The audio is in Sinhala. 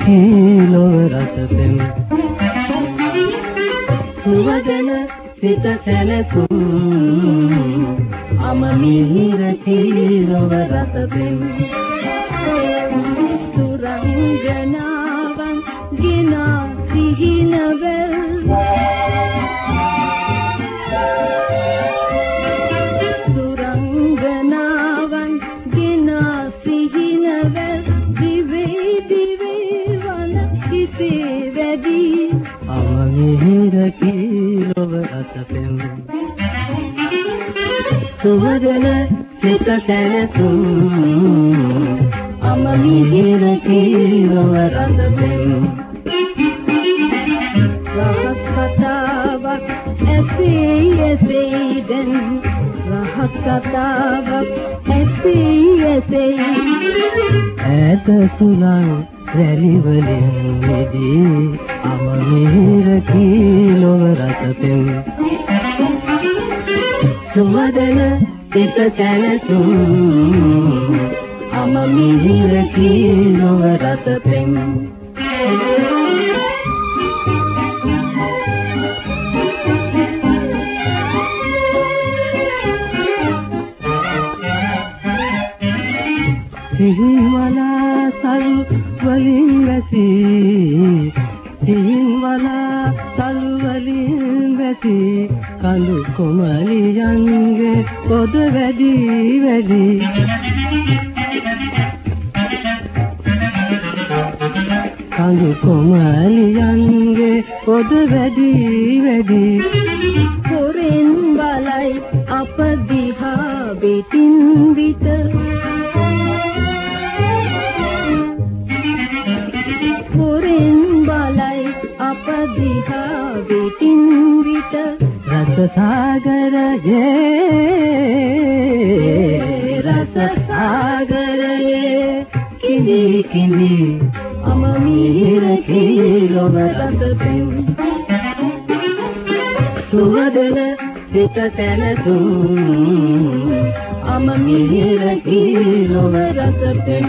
කීලොව රසතෙම් සුවදන සිත සැලසුම්. අම මිහිර කීලොව රසතෙම් සුරංගනාවන් ගෙනා සිහිනවල්. සුරංගනාවන් ගෙනා සිහිනවල් දිවේ දිවේ වන හිතේ වැඩි. අම මිහිර සුවදන සිත සැලසුම්. අම මිහිර කීලොව රසතෙම් රහස් කතාවක් ඇසේ ඇසේ දැන්. රහස් කතාවක් ඇසේ ඇසේ ඈත සුලං රැලි වලින් මිදී අම මිහිර කීලොව රසතෙම් සුවදන සිත සැලසුම් අම මිහිර කීලොව රසතෙම් සිහිවලා සලු වලින් වැසි. සිහිවලා සලු වලින් වැසි. කඳු කොමලියන්ගේ පොද වැඩි වැඩි. කඳු කොමලියන්ගේ පොද වැඩි වැඩි. හොරෙන් බලයි අප දිහා පිටින් විට. හොරෙන් බලයි අප දිහා පිටින් විට. රස සාගරයේ රස සාගරයේ කිඳි කිඳි අම මිහිර කීලොව රසපෙම් සුවදන සිත සැලසුම් අම මිහිර කීලොව රසපෙම්